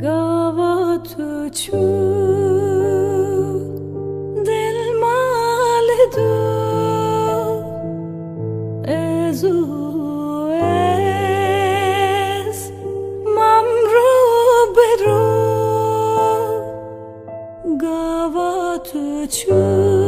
گاوا تو چو دل مال دو ازو از مم رو برو. گاوا تو چو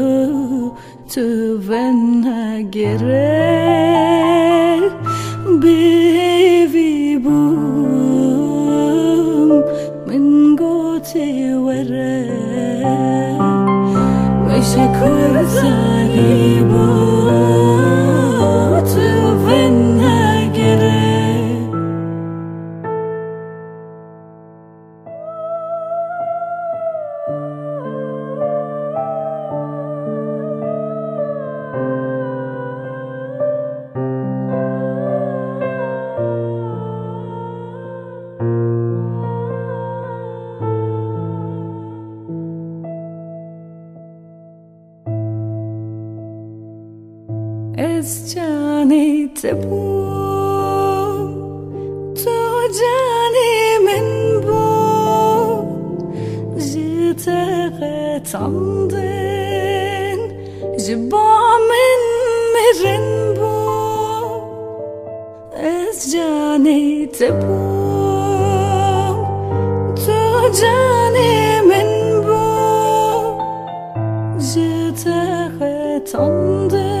to tövene gerek bevi bum min gote vere meşe Ez jani te bu. Tu jani min bu. Jite getandin Jiba min mirin bu Ez jani te bu. Tu jani min bu. Jite getandin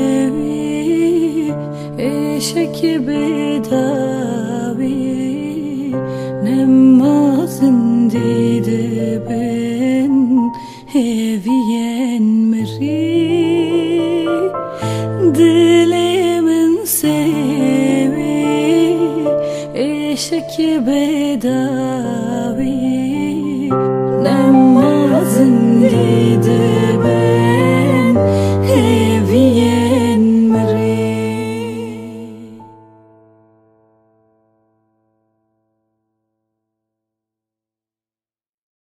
eşek bedavi Nemazın dide ben heviyen meri Dilimin sevi eşek bedavi